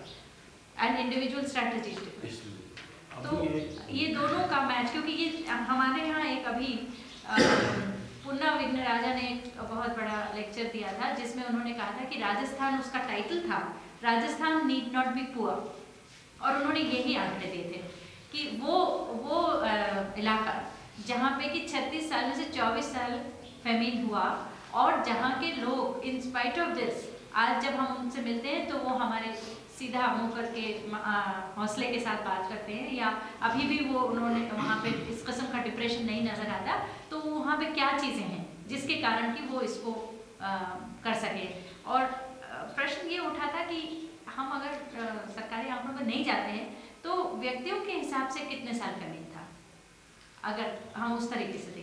and individual strategies differ तो ये दोनों का मैच क्योंकि ये हमारे यहाँ एक अभी पुन्ना विघ्न राजा ने एक बहुत बड़ा लेक्चर दिया था जिसमें उन्होंने कहा था कि राजस्थान उसका टाइटल था Rajasthan need not be poor और उन्होंने यही आंकड़े दिए थे कि वो वो इलाका जहाँ पे कि 36 साल में से 24 साल फेमिन हुआ और जहाँ के लोग इन स्पाइट ऑफ़ दिस आज जब हम उनसे मिलते हैं तो वो हमारे सीधा मुँह करके हौसले के साथ बात करते हैं या अभी भी वो उन्होंने वहाँ पे इस किस्म का डिप्रेशन नहीं नज़र आता तो वहाँ पे क्या चीज़ें हैं जिसके कारण कि वो इसको आ, कर सके? और प्रश्न ये उठा था कि हम अगर आ, सरकारी आंकड़ों पर नहीं जाते हैं तो व्यक्तियों के हिसाब से कितने साल का नहीं था? अगर हम उस तरीके से देखें।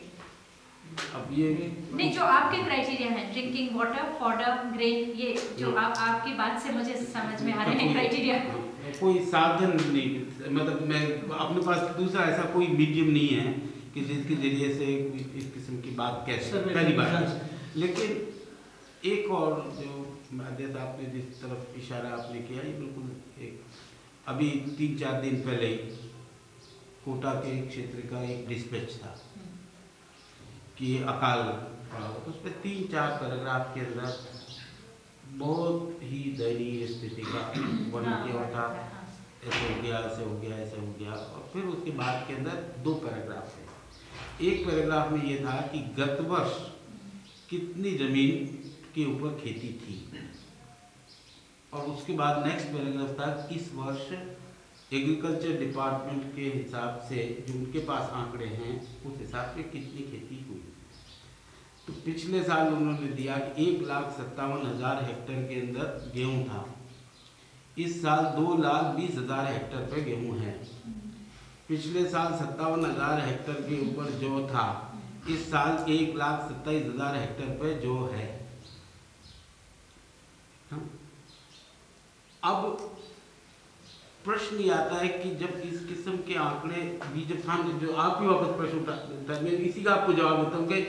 अब ये नहीं जो आपके क्राइटेरिया हैं ड्रिंकिंग वाटर फॉर्डर ग्रेन ये जो आप आपकी बात से मुझे समझ में आ रहे हैं क्राइटेरिया *laughs* कोई साधन नहीं मतलब मैं अपने पास दूसरा ऐसा कोई मीडियम नहीं है कि जिसके ज़रिए से इस किस्म की बात कह Sir, पहली बात। लेकिन एक और जो जैसे आपने जिस तरफ़ इशारा आपने किया ये बिल्कुल एक अभी तीन चार दिन पहले ही कोटा के क्षेत्र का एक डिस्पैच था। कि अकाल पड़ा उस पर तीन चार पैराग्राफ के अंदर बहुत ही दयनीय स्थिति का वर्णन किया था। ऐसे हो गया, ऐसे हो गया, ऐसे हो गया। और फिर उसके बाद के अंदर दो पैराग्राफ थे। एक पैराग्राफ में ये था कि गत वर्ष कितनी ज़मीन के ऊपर खेती थी। और उसके बाद नेक्स्ट पैराग्राफ था इस वर्ष एग्रीकल्चर डिपार्टमेंट के हिसाब से जो उनके पास आंकड़े हैं, उस हिसाब से कितनी खेती हुई। तो पिछले साल उन्होंने दिया कि एक लाख सत्तावन हज़ार हेक्टेयर के अंदर गेहूँ था। इस साल दो लाख बीस हज़ार हेक्टेयर पे गेहूँ है। पिछले साल सत्तावन हज़ार हेक्टेयर के ऊपर जो था। इस साल एक लाख सत्ताईस हज़ार हेक्टेयर पे जो है। हाँ। अब प्रश्न ये आता है कि जब इस किस्म के आंकड़े जब जो आप ही वापस प्रश्न इसी का आपको जवाब देता हूँ कि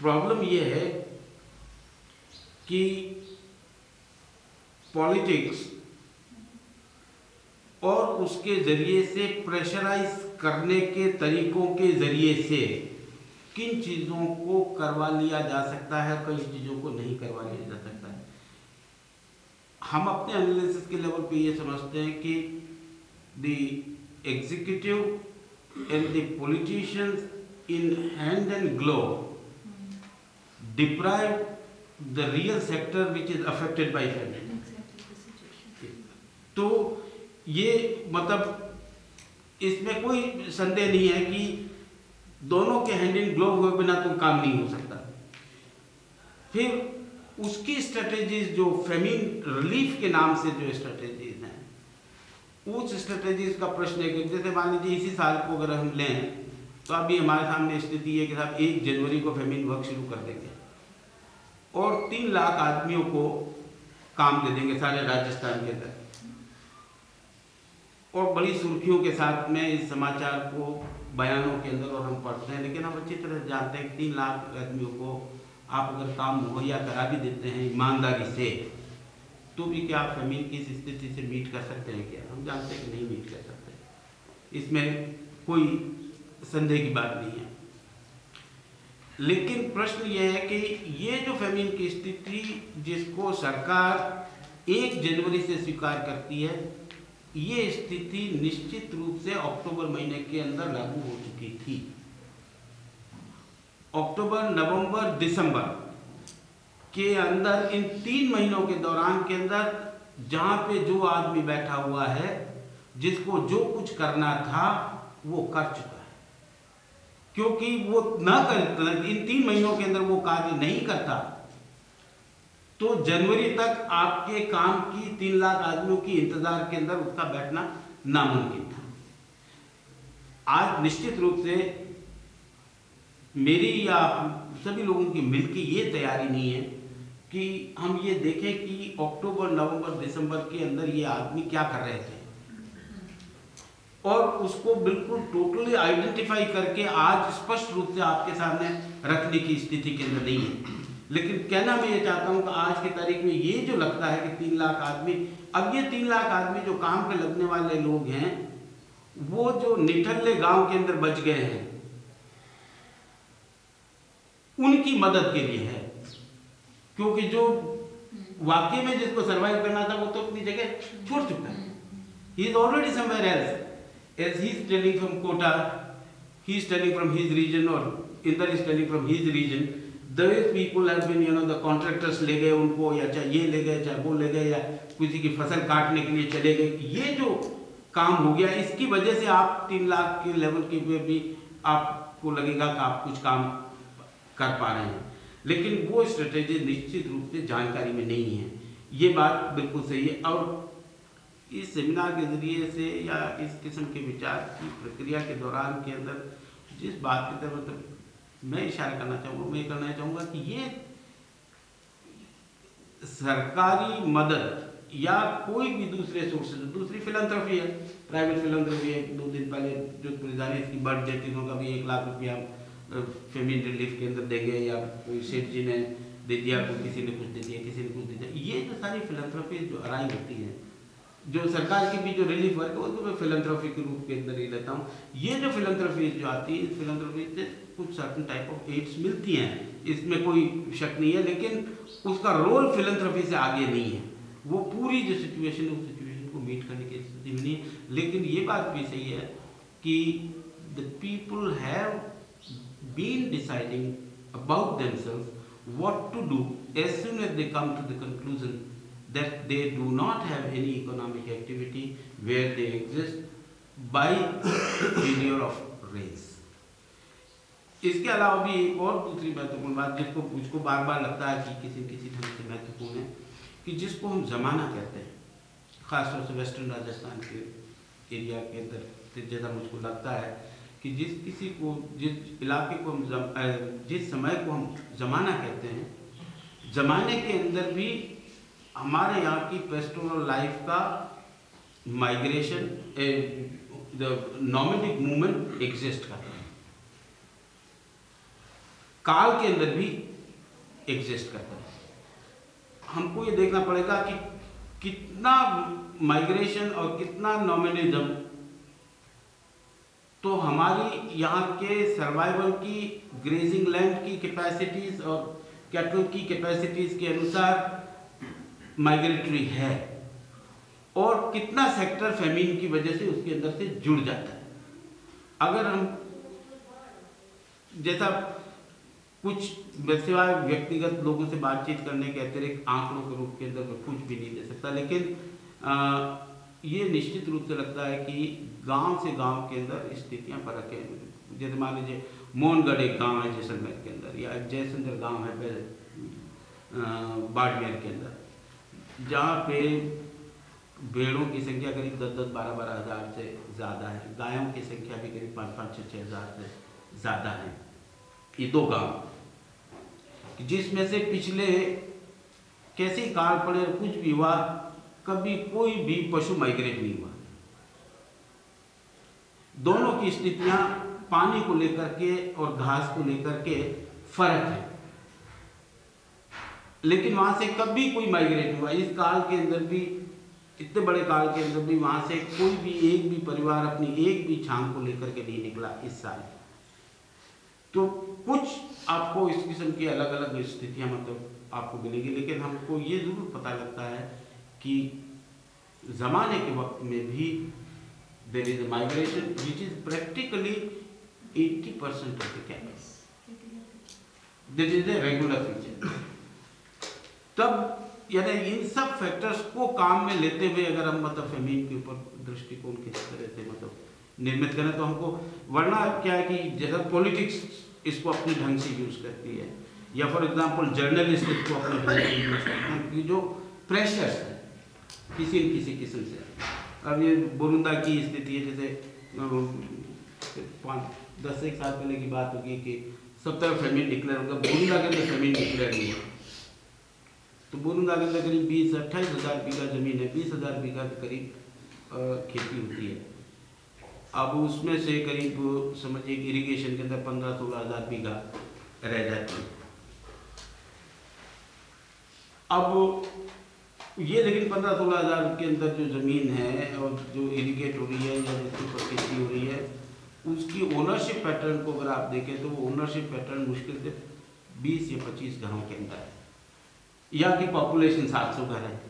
प्रॉब्लम ये है कि पॉलिटिक्स और उसके ज़रिए से प्रेशराइज करने के तरीकों के ज़रिए से किन चीज़ों को करवा लिया जा सकता है कई चीज़ों को नहीं करवा लिया जा सकता है। हम अपने एनालिसिस के लेवल पे ये समझते हैं कि the executive and the politicians in hand and glove deprive the real sector which is affected by famine. तो ये मतलब इसमें कोई संदेह नहीं है कि दोनों के हैंड इन ग्लोव हुए बिना तो काम नहीं हो सकता। फिर उसकी स्ट्रेटेजीज जो फेमिन रिलीफ के नाम से जो स्ट्रेटेजीज हैं उस स्ट्रेटेजीज का प्रश्न है कि जैसे मान लीजिए इसी साल को अगर हम लें तो अभी हमारे सामने स्थिति है कि साहब एक जनवरी को फेमिन वर्क शुरू कर देंगे। और तीन लाख आदमियों को काम दे देंगे सारे राजस्थान के अंदर। और बड़ी सुर्खियों के साथ में इस समाचार को बयानों के अंदर और हम पढ़ते हैं, लेकिन हम अच्छी तरह जानते हैं कि तीन लाख आदमियों को आप अगर काम मुहैया करा भी देते हैं ईमानदारी से तो भी क्या आप ज़मीन की इस स्थिति से मीट कर सकते हैं क्या? हम जानते हैं कि नहीं मीट कर सकते। इसमें कोई संदेह की बात नहीं है। लेकिन प्रश्न यह है कि ये जो फेमिन की स्थिति जिसको सरकार एक जनवरी से स्वीकार करती है, ये स्थिति निश्चित रूप से अक्टूबर महीने के अंदर लागू हो चुकी थी। अक्टूबर, नवंबर, दिसंबर के अंदर, इन तीन महीनों के दौरान के अंदर जहाँ पे जो आदमी बैठा हुआ है, जिसको जो कुछ करना था, वो कर चुका क्योंकि वो न कर इन तीन महीनों के अंदर वो कार्य नहीं करता। तो जनवरी तक आपके काम की तीन लाख आदमियों की इंतज़ार के अंदर उसका बैठना नामुमकिन था। आज निश्चित रूप से मेरी या सभी लोगों की मिलकर ये तैयारी नहीं है कि हम ये देखें कि अक्टूबर, नवंबर, दिसंबर के अंदर ये आदमी क्या कर रहे थे। और उसको बिल्कुल टोटली आइडेंटिफाई करके आज स्पष्ट रूप से आपके सामने रखने की स्थिति के अंदर नहीं है। लेकिन कहना मैं ये चाहता हूँ कि आज की तारीख में ये जो लगता है कि तीन लाख आदमी, अब ये तीन लाख आदमी जो काम पे लगने वाले लोग हैं, वो जो निठल्ले गाँव के अंदर बच गए हैं, उनकी मदद के लिए है। क्योंकि जो वाकई में जिसको सर्वाइव करना था, वो तो अपनी जगह छोड़ चुका है। Is already somewhere else as he is telling from Kota he is telling from his region और Inder is telling from his region thus people have been you know the contractors ले गए उनको, या चाहे ये ले गए, चाहे वो ले गए, या किसी की फ़सल काटने के लिए चले गए ये जो काम हो गया, इसकी वजह से आप तीन लाख के लेवल के पे भी आपको लगेगा कि आप कुछ काम कर पा रहे हैं। लेकिन वो स्ट्रेटेजी निश्चित रूप से जानकारी में नहीं है। ये बात बिल्कुल सही है। और इस सेमिनार के ज़रिए से या इस किस्म के विचार की प्रक्रिया के दौरान के अंदर जिस बात की तरफ़ मतलब मैं इशारा करना चाहूँगा, मैं करना चाहूँगा कि ये सरकारी मदद या कोई भी दूसरे सोर्स दूसरी फिलंथ्रफी है प्राइवेट फिलंथ्रफी है, दो दिन पहले जो पुलिस इसकी बढ़ जाती का भी एक लाख रुपया फेमिन रिलीफ के अंदर देंगे या कोई सेठ जी ने दे दिया, कोई किसी ने कुछ दे दिया, किसी ने कुछ दे दिया। ये जो सारी फिलंथ्रफी जो अराई होती है जो सरकार की भी जो रिलीफ वर्क है, उसको मैं फिलंथ्रफी के रूप के अंदर ही लेता हूँ। ये जो फिलंथ्रफी जो आती है फिलंथ्रफी से कुछ सर्टन टाइप ऑफ़ एड्स मिलती हैं। इसमें कोई शक नहीं है, लेकिन उसका रोल फिलंथ्रफी से आगे नहीं है। वो पूरी जो सिचुएशन है, उस सिचुएशन को मीट करने की स्थिति में नहीं है। लेकिन ये बात भी सही है कि the people have been deciding about themselves what to do as soon as they come to that they do not have any economic activity where they exist by failure of race. इसके अलावा भी एक और दूसरी महत्वपूर्ण बात जिसको मुझको बार बार लगता है कि किसी किसी ढंग से महत्वपूर्ण है, कि जिसको हम जमाना कहते हैं, खासतौर से वेस्टर्न राजस्थान के एरिया के अंदर जैसा मुझको लगता है कि जिस किसी को, जिस इलाके को हम जिस समय को हम ज़माना कहते हैं, ज़माने के अंदर भी हमारे यहाँ की पेस्टोरल लाइफ का migration the nomadic movement exist करता है। काल के अंदर भी एग्जिस्ट करता है। हमको ये देखना पड़ेगा कि कितना माइग्रेशन और कितना नॉमिनिज्म तो हमारी यहाँ के सर्वाइवल की ग्रेजिंग लैंड की कैपेसिटीज़ और कैटल की कैपेसिटीज़ के अनुसार माइग्रेटरी है और कितना सेक्टर फेमिन की वजह से उसके अंदर से जुड़ जाता है। अगर हम जैसा कुछ सिवाय व्यक्तिगत लोगों से बातचीत करने के अतिरिक्त आंकड़ों के रूप के अंदर मैं कुछ भी नहीं दे सकता लेकिन आ, ये निश्चित रूप से लगता है कि गाँव से गाँव के अंदर स्थितियाँ फ़र्क है। जैसे मान लीजिए मोहनगढ़ एक गाँव है जैसलमेर के अंदर या जयसुंदर गाँव है बाड़मेर के अंदर। जहाँ पे भेड़ों की संख्या करीब दस दस बारह बारह हज़ार से ज़्यादा है। गायों की संख्या भी करीब पाँच पाँच छः छः हज़ार से ज़्यादा है। ये दो गाँव। जिसमें से पिछले कैसे काल पड़े, कुछ भी हुआ, कभी कोई भी पशु माइग्रेट नहीं हुआ। दोनों की स्थितियाँ पानी को लेकर के और घास को लेकर के फ़र्क है। लेकिन वहाँ से कभी कोई माइग्रेट हुआ। इस काल के अंदर भी, इतने बड़े काल के अंदर भी वहाँ से कोई भी एक भी परिवार अपनी एक भी छांग को लेकर के नहीं निकला इस साल। तो कुछ आपको इस किस्म की अलग अलग स्थितियाँ मतलब आपको मिलेगी, लेकिन हमको ये ज़रूर पता लगता है कि ज़माने के वक्त में भी there is migration which is practically 80 percent of the campus this is a regular feature तब, यानी इन सब फैक्टर्स को काम में लेते हुए अगर हम मतलब फेमिन के ऊपर दृष्टिकोण किस तरह से मतलब निर्मित करें तो हमको, वरना क्या है कि जैसा पॉलिटिक्स इसको अपने ढंग से यूज़ करती है, या फॉर एग्जांपल जर्नलिस्ट इसको अपने ढंग से यूज़ करते हैं, कि जो प्रेशर्स है, किसी न किसी किस्म से। अब ये बुरुंदा की स्थिति है, जैसे, पाँच, दस एक साल पहले की बात होगी कि सब तरफ़ फेमिन डिक्लेयर होगा, बुरुंदा के अंदर फेमिन डिक्लेयर नहीं हुआ तो बुरुंदा के करीब बीस, अट्ठाईस हज़ार बीघा ज़मीन है, बीस हज़ार बीघा के करीब खेती होती है। अब उसमें से करीब, समझिए इरिगेशन के अंदर पंद्रह सोलह हज़ार बीघा रह जाती है। अब ये लेकिन पंद्रह सोलह हज़ार के अंदर जो ज़मीन है और जो इरिगेट हो रही है या जिसके ऊपर खेती हो रही है, उसकी ओनरशिप पैटर्न को अगर आप देखें तो वो ओनरशिप पैटर्न मुश्किल से बीस या पच्चीस घरों के अंदर है। यहाँ की पॉपुलेशन सात सौ घर है।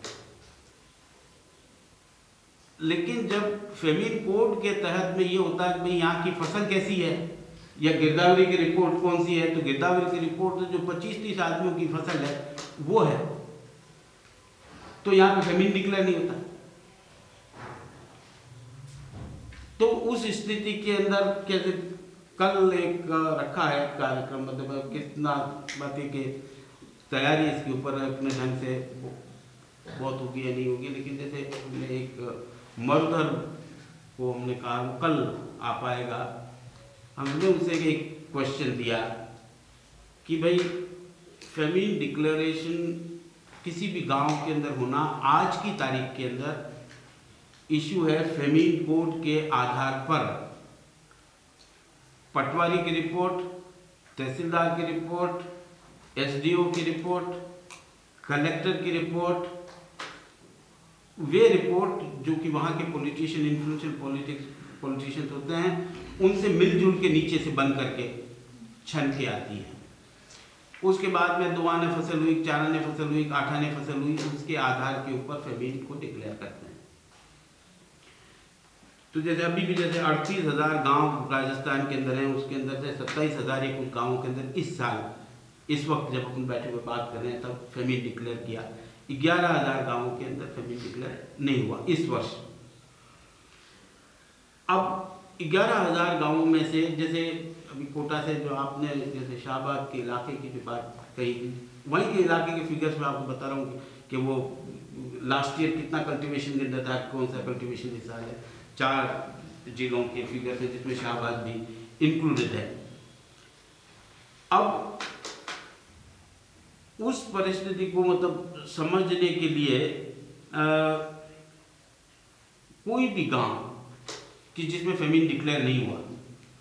लेकिन जब फेमिन कोड के तहत में ये होता है कि भाई यहाँ की फ़सल कैसी है, या गिरदावरी की रिपोर्ट कौन सी है तो गिरदावरी की रिपोर्ट तो जो पच्चीस तीस आदमियों की फ़सल है, वो है। तो यहाँ पे फेमिन डिक्लेयर नहीं होता। तो उस स्थिति के अंदर कैसे कल एक रखा है कार्यक्रम मतलब कितना बातें कि तैयारी इसके ऊपर अपने ढंग से बहुत होगी या नहीं होगी, लेकिन जैसे हमने एक मरुधर को हमने कहा, कल आ पाएगा। हमने उसे एक क्वेश्चन दिया कि भाई फेमिन डिक्लेरेशन किसी भी गाँव के अंदर होना, आज की तारीख के अंदर इशू है फेमिन कोड के आधार पर। पटवारी की रिपोर्ट तहसीलदार की रिपोर्ट एसडीओ की रिपोर्ट, कलेक्टर की रिपोर्ट, वे रिपोर्ट जो कि वहाँ के पॉलिटिशियन इन्फ्लुएंशियल पॉलिटिक्स पॉलिटिशियंस होते हैं, उनसे मिलजुल के नीचे से बन करके छन के आती है। उसके बाद में दो आने फ़सल हुई चार आने फ़सल हुई आठ आने फ़सल हुई, उसके आधार के ऊपर फेमिन को डिक्लेयर करते हैं। तो जैसे अभी भी जैसे अड़तीस हज़ार गाँव राजस्थान के अंदर हैं, उसके अंदर से सत्ताईस हज़ार एक गाँवों के अंदर इस साल इस वक्त जब अपन बैठे हुए बात कर रहे हैं, तब फेमिन डिक्लेयर किया। ग्यारह हज़ार गाँवों के अंदर फेमिन डिक्लेयर नहीं हुआ इस वर्ष। अब ग्यारह हज़ार गाँवों में से, जैसे अभी कोटा से जो आपने, जैसे शाहबाद के इलाके की जो बात कही, वहीं के इलाके के फिगर्स में आपको बता रहा हूँ कि वो लास्ट ईयर कितना कल्टीवेशन अंदर था कौन सा कल्टीवेशन इस है? चार जिलों के फिगर्स हैं जिसमें शाहबाद भी इंक्लूडेड है। अब उस परिस्थिति को मतलब समझने के लिए अ, कोई भी गाँव कि जिसमें फेमिन डिक्लेयर नहीं हुआ।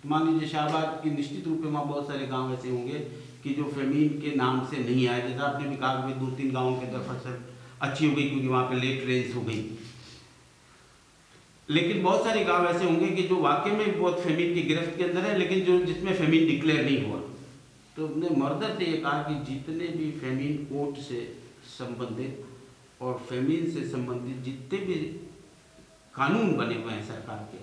मान लीजिए शाहबाद की निश्चित रूप में वहाँ बहुत सारे गाँव ऐसे होंगे कि जो फेमिन के नाम से नहीं आए। जैसे आपने भी कहा कि दो तीन गाँवों के अंदर फ़सल अच्छी हो गई क्योंकि वहाँ पे लेट रेंज हो गई। लेकिन बहुत सारे गाँव ऐसे होंगे कि जो वाकई में बहुत फेमिन की गिरफ्त के अंदर है लेकिन जो जिसमें फेमिन डिक्लेयर नहीं हुआ। तो हमने मर्दर से ये कहा कि जितने भी फेमिन कोर्ट से संबंधित और फेमिन से संबंधित जितने भी कानून बने हुए हैं सरकार के,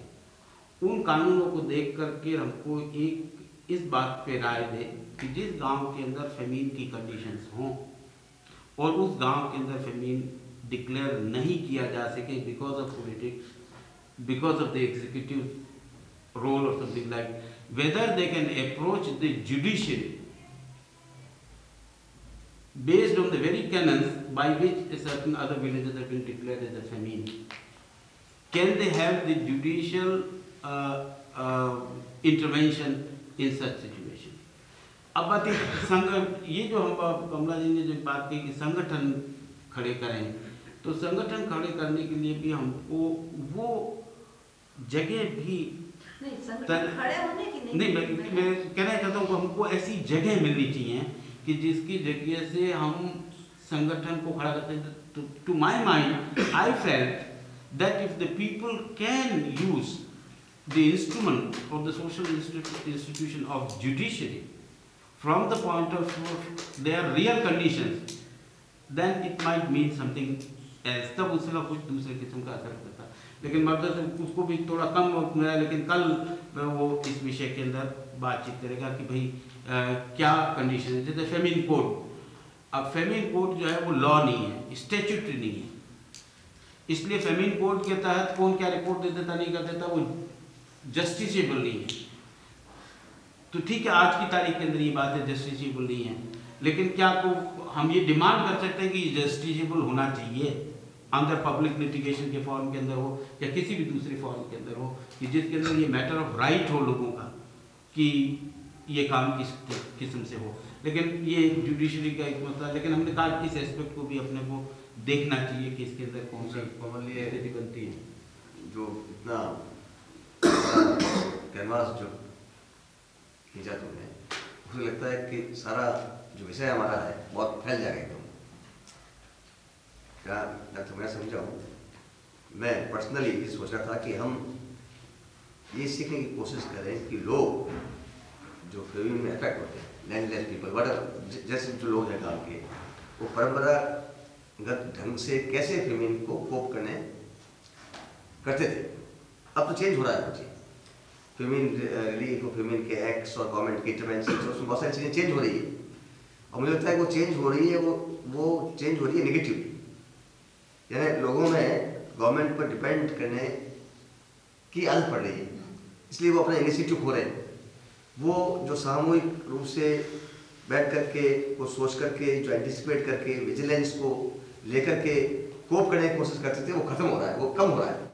उन कानूनों को देख करके हमको एक इस बात पे राय दे कि जिस गाँव के अंदर फेमिन की कंडीशंस हों और उस गाँव के अंदर फेमिन डिक्लेयर नहीं किया जा सके because of politics because of the executive role or something like whether they can approach the judiciary based on the very canons by which a certain other villages have been declared as a famine can they have the judicial uh, uh, intervention in such situation अब बात संग ये जो हम कमला जी ने जो बात की कि संगठन खड़े करें तो संगठन खड़े करने के लिए भी हमको वो जगह भी नहीं संगठन तर- खड़े होने की नहीं नहीं मैं कहना चाहता हूँ हमको ऐसी जगह मिलनी चाहिए कि जिसकी जगह से हम संगठन को खड़ा करते to my mind I felt that if the people can use the instrument of the social institution of judiciary from the point of their real conditions, then it might mean something else. तब उसका कुछ दूसरे किस्म का असर करता लेकिन से उसको भी थोड़ा कम वक्त मिला लेकिन कल वो इस विषय के अंदर बातचीत करेगा कि भाई क्या कंडीशन है? जैसे फेमिन कोड अब फेमिन कोड जो है, वो लॉ नहीं है स्टेचुटरी नहीं है. इसलिए फेमिन कोड के तहत कौन क्या रिपोर्ट दे देता नहीं कर देता वो जस्टिसेबल नहीं है. तो ठीक है, आज की तारीख के अंदर ये बात है जस्टिसेबल नहीं है. लेकिन क्या को हम ये डिमांड कर सकते हैं कि जस्टिसेबल होना चाहिए? अंदर पब्लिक लिटिगेशन के फॉर्म के अंदर हो, या किसी भी दूसरे फॉर्म के अंदर हो, कि जिसके अंदर ये मैटर ऑफ़ राइट हो लोगों का, कि ये काम किस किस्म से हो। लेकिन ये जुडिशरी का एक मसला लेकिन हमने कहा इस एस्पेक्ट को भी अपने को देखना चाहिए कि इसके अंदर कौन सी कॉमनली स्थिति बनती है। जो इतना कैनवास जो खींचा तुमने मुझे लगता है कि सारा जो विषय हमारा है बहुत फैल जाएगा एकदम। क्या डॉक्टर मैं समझाऊँ? मैं पर्सनली ये सोच रहा था कि हम ये सीखने की कोशिश करें कि लोग जो फेमिन में अफेक्ट होते हैं लैंडलेस पीपल वट जैसे जो लोग हैं गाँव के, वो परंपरागत ढंग से कैसे फेमिन को कोप करने करते थे? अब तो चेंज हो रहा है मुझे फेमिन रिलीफ और फेमिन के एक्ट्स और गवर्नमेंट के इंटरवेंशन उसमें बहुत सारी चीज़ें चेंज हो रही है। और मुझे लगता है वो चेंज हो रही है, वो वो चेंज हो रही है निगेटिवली यानी लोगों में गवर्नमेंट पर डिपेंड करने की आदत पड़ रही है। इसलिए वो अपना इनिशिएटिव खो रहे हैं। वो जो सामूहिक रूप से बैठ करके, वो सोच करके, जो एंटिसिपेट करके विजिलेंस को लेकर के कोप करने की कोशिश करते थे, वो खत्म हो रहा है, वो कम हो रहा है।